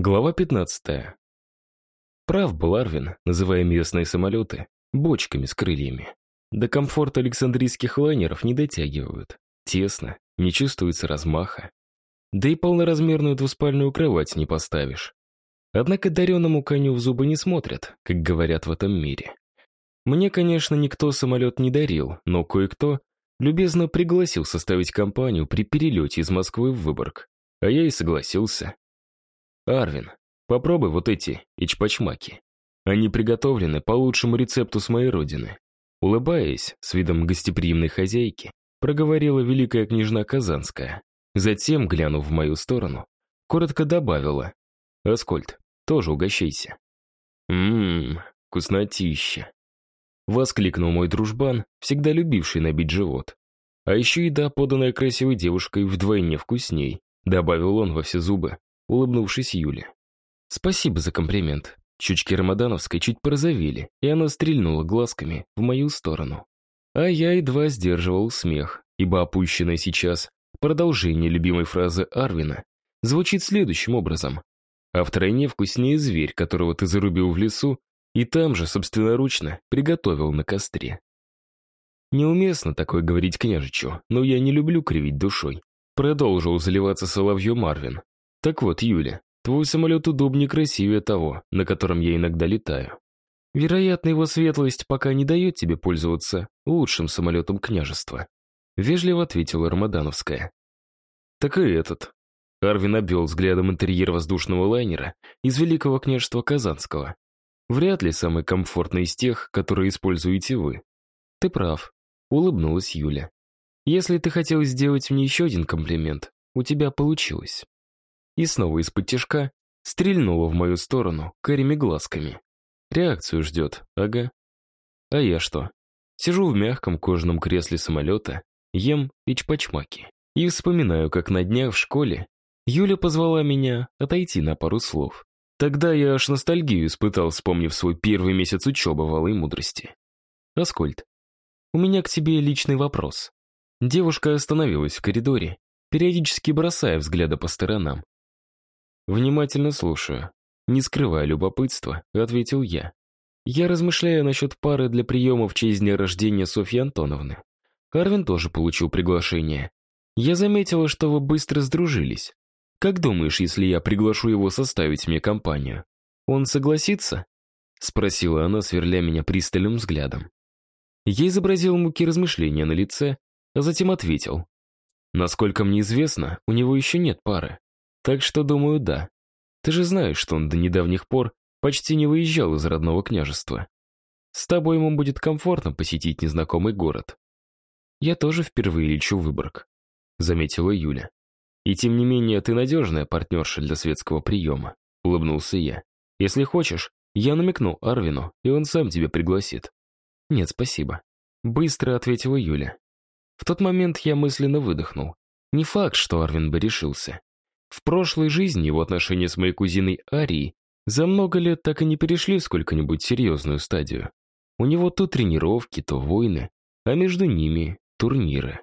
Глава 15. Прав был Арвин, называя местные самолеты бочками с крыльями. До комфорта александрийских лайнеров не дотягивают. Тесно, не чувствуется размаха. Да и полноразмерную двуспальную кровать не поставишь. Однако дареному коню в зубы не смотрят, как говорят в этом мире. Мне, конечно, никто самолет не дарил, но кое-кто любезно пригласил составить компанию при перелете из Москвы в Выборг. А я и согласился. «Арвин, попробуй вот эти ичпачмаки. Они приготовлены по лучшему рецепту с моей родины». Улыбаясь, с видом гостеприимной хозяйки, проговорила великая княжна Казанская. Затем, глянув в мою сторону, коротко добавила. «Аскольд, тоже угощайся». «Ммм, вкуснотища!» Воскликнул мой дружбан, всегда любивший набить живот. А еще еда, поданная красивой девушкой, вдвойне вкусней, добавил он во все зубы, улыбнувшись Юле. «Спасибо за комплимент». Чучки Рамадановской чуть порозовели, и она стрельнула глазками в мою сторону. А я едва сдерживал смех, ибо опущенное сейчас продолжение любимой фразы Арвина звучит следующим образом. «А втройне вкуснее зверь, которого ты зарубил в лесу, и там же собственноручно приготовил на костре». Неуместно такое говорить княжичу, но я не люблю кривить душой. Продолжил заливаться соловьем Марвин. Так вот, Юля, твой самолет удобнее красивее того, на котором я иногда летаю. Вероятно, его светлость пока не дает тебе пользоваться лучшим самолетом княжества. Вежливо ответила Рамадановская. Так и этот. Арвин обвел взглядом интерьер воздушного лайнера из Великого княжества Казанского. Вряд ли самый комфортный из тех, которые используете вы. Ты прав, улыбнулась Юля. Если ты хотел сделать мне еще один комплимент, у тебя получилось. И снова из-под тяжка стрельнула в мою сторону карими глазками. Реакцию ждет, ага. А я что? Сижу в мягком кожаном кресле самолета, ем и чпачмаки. И вспоминаю, как на днях в школе Юля позвала меня отойти на пару слов. Тогда я аж ностальгию испытал, вспомнив свой первый месяц учебы в Алой Мудрости. Аскольд, у меня к тебе личный вопрос. Девушка остановилась в коридоре, периодически бросая взгляды по сторонам. «Внимательно слушаю. Не скрывая любопытства», — ответил я. «Я размышляю насчет пары для приема в честь дня рождения Софьи Антоновны. Арвин тоже получил приглашение. Я заметила, что вы быстро сдружились. Как думаешь, если я приглашу его составить мне компанию? Он согласится?» — спросила она, сверля меня пристальным взглядом. Я изобразил муки размышления на лице, а затем ответил. Насколько мне известно, у него еще нет пары. Так что, думаю, да. Ты же знаешь, что он до недавних пор почти не выезжал из родного княжества. С тобой ему будет комфортно посетить незнакомый город. Я тоже впервые лечу в Выборг, заметила Юля. И тем не менее, ты надежная партнерша для светского приема, улыбнулся я. Если хочешь, я намекну Арвину, и он сам тебя пригласит. Нет, спасибо. Быстро ответила Юля. В тот момент я мысленно выдохнул. Не факт, что Арвин бы решился. В прошлой жизни его отношения с моей кузиной Арией за много лет так и не перешли в сколько-нибудь серьезную стадию. У него то тренировки, то войны, а между ними турниры.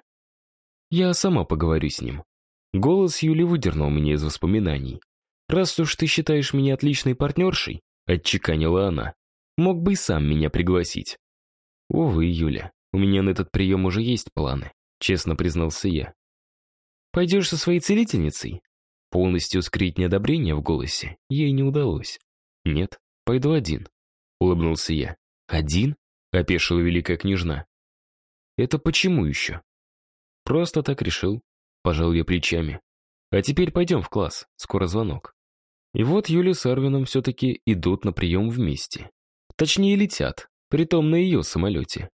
Я сама поговорю с ним. Голос Юли выдернул меня из воспоминаний. «Раз уж ты считаешь меня отличной партнершей», — отчеканила она, — «мог бы и сам меня пригласить». «Увы, Юля, у меня на этот прием уже есть планы, честно признался я. Пойдешь со своей целительницей? Полностью скрыть неодобрение в голосе ей не удалось. Нет, пойду один, улыбнулся я. Один? Опешила великая княжна. Это почему еще? Просто так решил, пожал я плечами. А теперь пойдем в класс, скоро звонок. И вот Юля с Арвином все-таки идут на прием вместе. Точнее, летят, притом на ее самолете.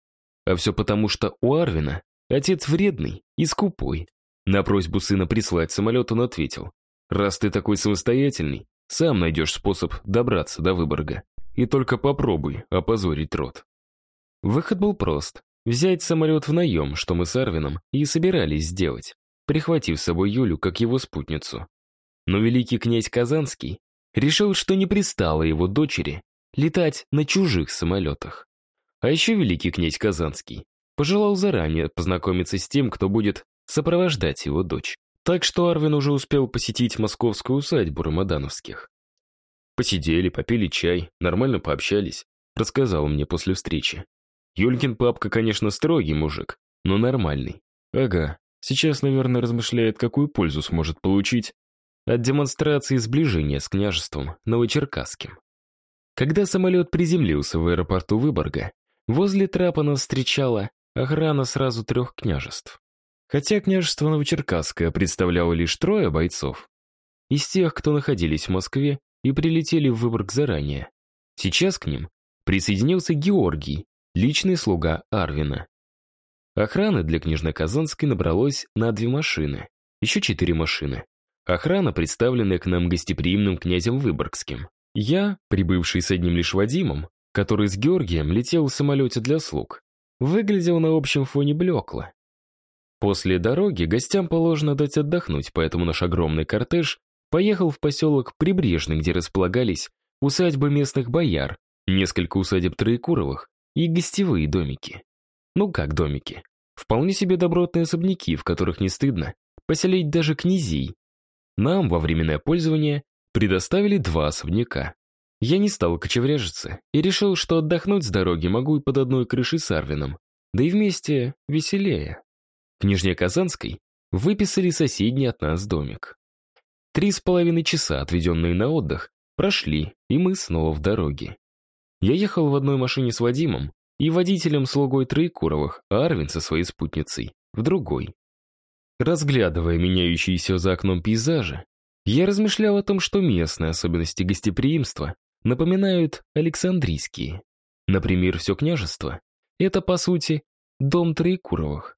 А все потому, что у Арвина отец вредный и скупой. На просьбу сына прислать самолет он ответил. «Раз ты такой самостоятельный, сам найдешь способ добраться до Выборга. И только попробуй опозорить род». Выход был прост. Взять самолет в наем, что мы с Арвином и собирались сделать, прихватив с собой Юлю как его спутницу. Но великий князь Казанский решил, что не пристало его дочери летать на чужих самолетах. А еще великий князь Казанский пожелал заранее познакомиться с тем, кто будет сопровождать его дочь. Так что Арвин уже успел посетить московскую усадьбу Рамадановских. Посидели, попили чай, нормально пообщались. Рассказал мне после встречи. Юлькин папка, конечно, строгий мужик, но нормальный. Ага, сейчас, наверное, размышляет, какую пользу сможет получить от демонстрации сближения с княжеством Новочеркасским. Когда самолет приземлился в аэропорту Выборга, возле трапа нас встречала охрана сразу трех княжеств. Хотя княжество Новочеркасское представляло лишь трое бойцов. Из тех, кто находились в Москве и прилетели в Выборг заранее. Сейчас к ним присоединился Георгий, личный слуга Арвина. Охраны для Княжно-Казанской набралось на две машины, еще четыре машины. Охрана, представленная к нам гостеприимным князем Выборгским. Я, прибывший с одним лишь Вадимом, который с Георгием летел в самолете для слуг, выглядел на общем фоне блекло. После дороги гостям положено дать отдохнуть, поэтому наш огромный кортеж поехал в поселок Прибрежный, где располагались усадьбы местных бояр, несколько усадеб Троекуровых и гостевые домики. Ну как домики? Вполне себе добротные особняки, в которых не стыдно поселить даже князей. Нам во временное пользование предоставили два особняка. Я не стал кочевряжиться и решил, что отдохнуть с дороги могу и под одной крышей с Арвином, да и вместе веселее. Княжне Казанской выписали соседний от нас домик. Три с половиной часа, отведенные на отдых, прошли, и мы снова в дороге. Я ехал в одной машине с Вадимом и водителем-слугой Троекуровых, а Арвин со своей спутницей в другой. Разглядывая меняющиеся за окном пейзажи, я размышлял о том, что местные особенности гостеприимства напоминают Александрийские. Например, все княжество — это, по сути, дом Троекуровых.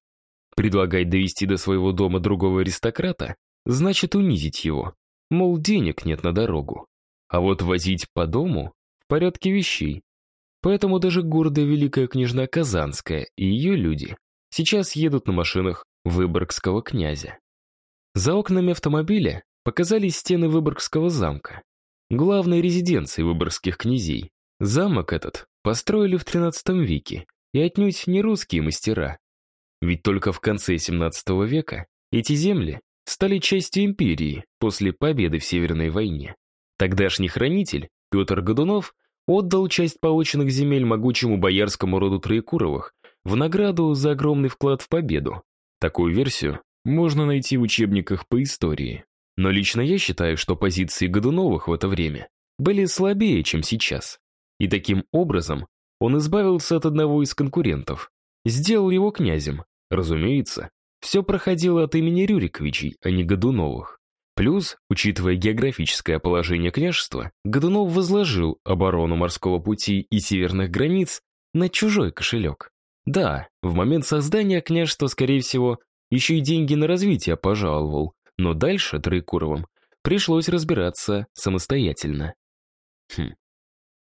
Предлагать довести до своего дома другого аристократа значит унизить его, мол, денег нет на дорогу. А вот возить по дому в порядке вещей. Поэтому даже гордая великая княжна Казанская и ее люди сейчас едут на машинах Выборгского князя. За окнами автомобиля показались стены Выборгского замка, главной резиденции выборгских князей. Замок этот построили в XIII веке, и отнюдь не русские мастера. Ведь только в конце XVII века эти земли стали частью империи после победы в Северной войне. Тогдашний хранитель, Петр Годунов, отдал часть полученных земель могучему боярскому роду Троекуровых в награду за огромный вклад в победу. Такую версию можно найти в учебниках по истории. Но лично я считаю, что позиции Годуновых в это время были слабее, чем сейчас. И таким образом он избавился от одного из конкурентов, сделал его князем. Разумеется, все проходило от имени Рюриковичей, а не Годуновых. Плюс, учитывая географическое положение княжества, Годунов возложил оборону морского пути и северных границ на чужой кошелек. Да, в момент создания княжества, скорее всего, еще и деньги на развитие пожаловал, но дальше Троекуровым пришлось разбираться самостоятельно. Хм.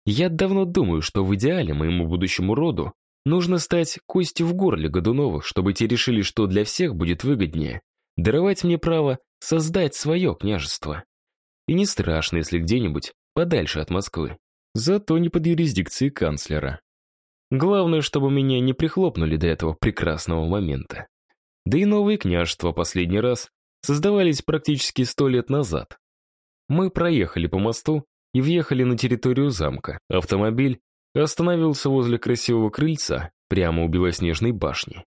Я давно думаю, что в идеале моему будущему роду нужно стать костью в горле Годуновых, чтобы те решили, что для всех будет выгоднее даровать мне право создать свое княжество. И не страшно, если где-нибудь подальше от Москвы. Зато не под юрисдикцией канцлера. Главное, чтобы меня не прихлопнули до этого прекрасного момента. Да и новые княжества последний раз создавались практически сто лет назад. Мы проехали по мосту и въехали на территорию замка. Автомобиль остановился возле красивого крыльца, прямо у белоснежной башни.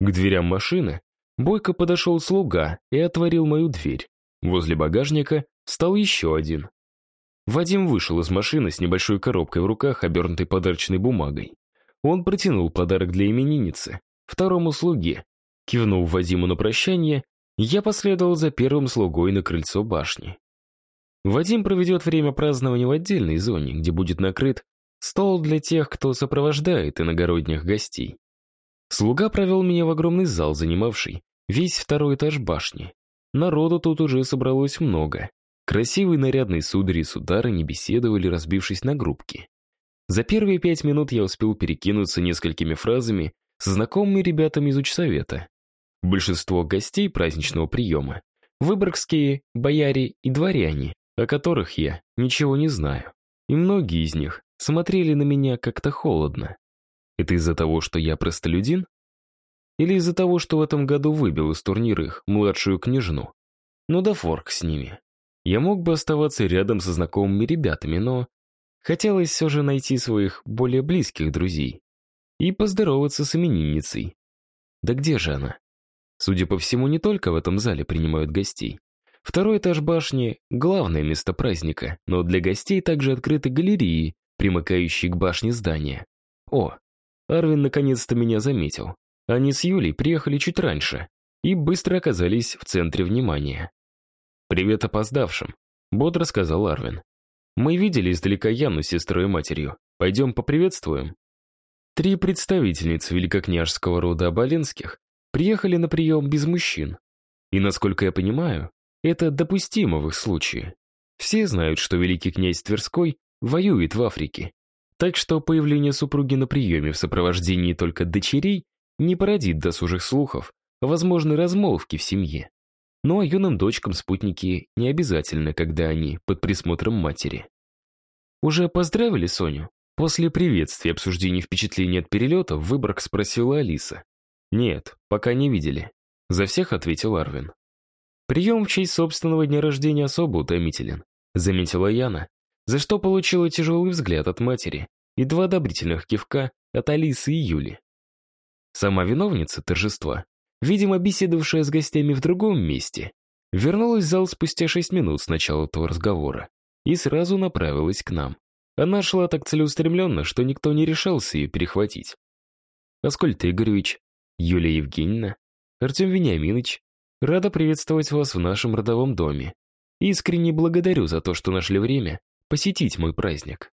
К дверям машины бойко подошел слуга и отворил мою дверь. Возле багажника стал еще один. Вадим вышел из машины с небольшой коробкой в руках, обернутой подарочной бумагой. Он протянул подарок для именинницы, второму слуге. Кивнув Вадиму на прощание, я последовал за первым слугой на крыльцо башни. Вадим проведет время празднования в отдельной зоне, где будет накрыт стол для тех, кто сопровождает иногородних гостей. Слуга провел меня в огромный зал, занимавший весь второй этаж башни. Народу тут уже собралось много. Красивые нарядные судари и сударыни беседовали, разбившись на группки. За первые пять минут я успел перекинуться несколькими фразами с знакомыми ребятами из учсовета. Большинство гостей праздничного приема — выборгские бояре и дворяне, о которых я ничего не знаю. И многие из них смотрели на меня как-то холодно. Это из-за того, что я простолюдин? Или из-за того, что в этом году выбил из турнира их младшую княжну? Ну да форк с ними. я мог бы оставаться рядом со знакомыми ребятами, но хотелось все же найти своих более близких друзей и поздороваться с именинницей. Да где же она? Судя по всему, не только в этом зале принимают гостей. Второй этаж башни — главное место праздника, но для гостей также открыты галереи, примыкающие к башне здания. О, Арвин наконец-то меня заметил. Они с Юлей приехали чуть раньше и быстро оказались в центре внимания. «Привет опоздавшим», — бодро сказал Арвин. «Мы видели издалека Яну с сестрой и матерью. Пойдем поприветствуем». Три представительницы великокняжского рода Оболенских приехали на прием без мужчин. И, насколько я понимаю, это допустимо в их случае. Все знают, что великий князь Тверской воюет в Африке. Так что появление супруги на приеме в сопровождении только дочерей не породит досужих слухов о возможной размолвке в семье. Ну а юным дочкам спутники не обязательно, когда они под присмотром матери. «Уже поздравили Соню?» После приветствия и обсуждения впечатлений от перелета в Выборг спросила Алиса. «Нет, пока не видели». За всех ответил Арвин. «Прием в честь собственного дня рождения особо утомителен», заметила Яна, за что получила тяжелый взгляд от матери и два одобрительных кивка от Алисы и Юли. Сама виновница торжества, видимо, беседовавшая с гостями в другом месте, вернулась в зал спустя шесть минут с начала этого разговора и сразу направилась к нам. Она шла так целеустремленно, что никто не решался ее перехватить. «Аскольд Игоревич, Юлия Евгеньевна, Артем Вениаминович, рада приветствовать вас в нашем родовом доме. Искренне благодарю за то, что нашли время посетить мой праздник».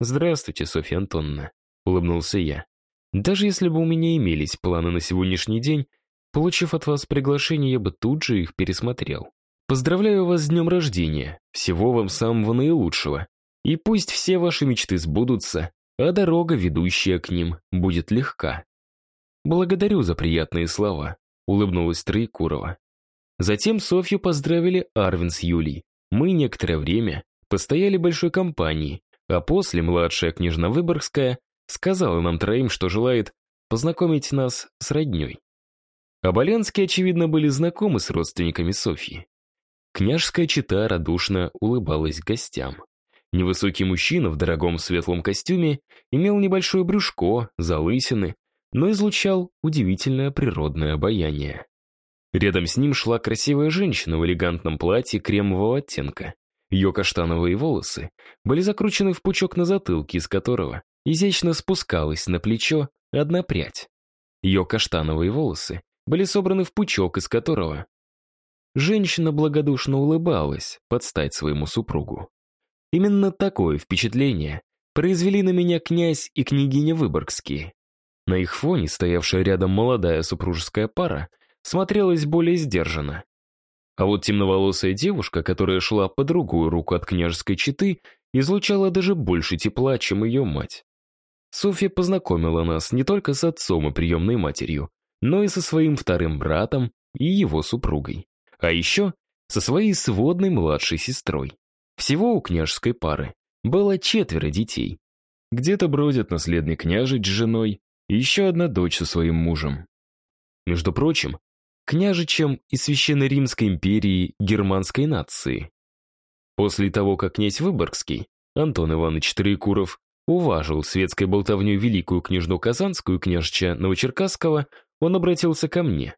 «Здравствуйте, Софья Антоновна», — улыбнулся я. «Даже если бы у меня имелись планы на сегодняшний день, получив от вас приглашение, я бы тут же их пересмотрел. Поздравляю вас с днем рождения, всего вам самого наилучшего. И пусть все ваши мечты сбудутся, а дорога, ведущая к ним, будет легка». «Благодарю за приятные слова», — улыбнулась Троекурова. Затем Софью поздравили Арвин с Юлей. Мы некоторое время постояли большой компанией, а после младшая княжна Выборгская сказала нам троим, что желает познакомить нас с родней. Оболенские, очевидно, были знакомы с родственниками Софьи. Княжская чита радушно улыбалась гостям. Невысокий мужчина в дорогом светлом костюме имел небольшое брюшко, залысины, но излучал удивительное природное обаяние. Рядом с ним шла красивая женщина в элегантном платье кремового оттенка. Ее каштановые волосы были закручены в пучок на затылке, из которого изящно спускалась на плечо одна прядь. Ее каштановые волосы были собраны в пучок, из которого женщина благодушно улыбалась под стать своему супругу. Именно такое впечатление произвели на меня князь и княгиня Выборгские. На их фоне стоявшая рядом молодая супружеская пара смотрелась более сдержанно. А вот темноволосая девушка, которая шла по другую руку от княжеской четы, излучала даже больше тепла, чем ее мать. Софья познакомила нас не только с отцом и приемной матерью, но и со своим вторым братом и его супругой. А еще со своей сводной младшей сестрой. Всего у княжеской пары было четверо детей. Где-то бродят наследный княжич с женой и еще одна дочь со своим мужем. Между прочим, княжичем и Священной Римской империи германской нации. После того, как князь Выборгский, Антон Иванович Троекуров, уважил светской болтовню великую княжну Казанскую княжича Новочеркасского, он обратился ко мне.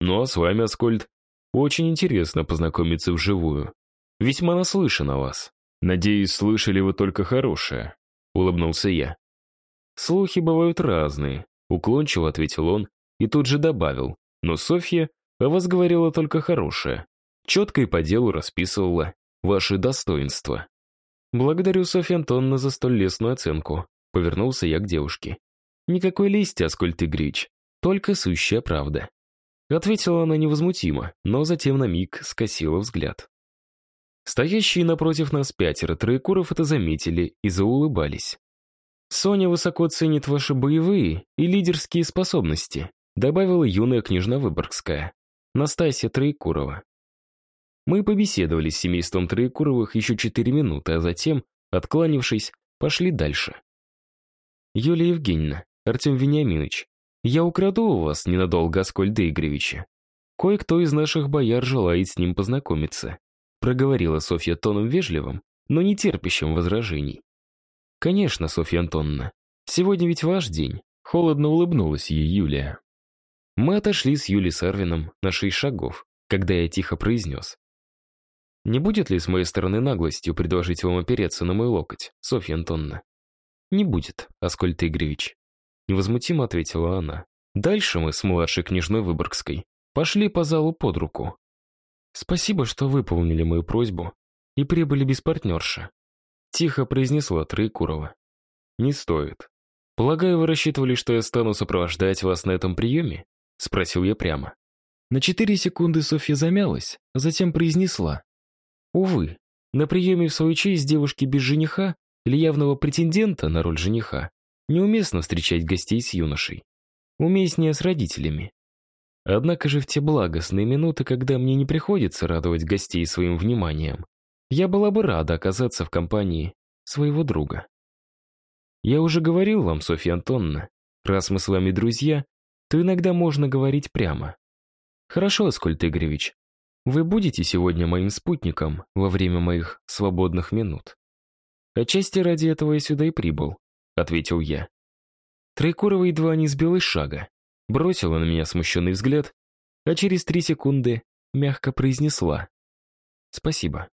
«Ну а с вами, Аскольд, очень интересно познакомиться вживую. Весьма наслышан о вас. Надеюсь, слышали вы только хорошее», — улыбнулся я. «Слухи бывают разные», — уклончиво ответил он и тут же добавил. Но Софья о вас говорила только хорошее. Четко и по делу расписывала ваши достоинства. Благодарю, Софья Антоновна, за столь лестную оценку. Повернулся я к девушке. Никакой лести, Аскольд Игоревич, только сущая правда. Ответила она невозмутимо, но затем на миг скосила взгляд. Стоящие напротив нас пятеро троекуров это заметили и заулыбались. «Соня высоко ценит ваши боевые и лидерские способности», добавила юная княжна Выборгская, Настасья Троекурова. Мы побеседовали с семейством Троекуровых еще четыре минуты, а затем, откланившись, пошли дальше. Юлия Евгеньевна, Артем Вениаминович, я украду у вас ненадолго Аскольда Игоревича. Кое-кто из наших бояр желает с ним познакомиться. проговорила Софья тоном вежливым, но не терпящим возражений. «Конечно, Софья Антоновна. Сегодня ведь ваш день», — холодно улыбнулась ей Юлия. Мы отошли с Юлей Сарвином на шесть шагов, когда я тихо произнес. «Не будет ли с моей стороны наглостью предложить вам опереться на мой локоть, Софья Антоновна?» «Не будет, Аскольд Игоревич», — невозмутимо ответила она. Дальше мы с младшей княжной Выборгской пошли по залу под руку. «Спасибо, что выполнили мою просьбу и прибыли без партнерши», — тихо произнесла Троекурова. «Не стоит. Полагаю, вы рассчитывали, что я стану сопровождать вас на этом приеме?» — спросил я прямо. На четыре секунды Софья замялась, а затем произнесла. «Увы, на приеме в свою честь девушки без жениха или явного претендента на роль жениха неуместно встречать гостей с юношей уместнее с родителями. Однако же в те благостные минуты, когда мне не приходится радовать гостей своим вниманием, я была бы рада оказаться в компании своего друга. Я уже говорил вам, Софья Антоновна, раз мы с вами друзья, то иногда можно говорить прямо. Хорошо, Аскольд Игоревич, вы будете сегодня моим спутником во время моих свободных минут. Отчасти ради этого я сюда и прибыл, ответил я. Троекурова едва не сбила из шага, бросила на меня смущенный взгляд, а через три секунды мягко произнесла «Спасибо».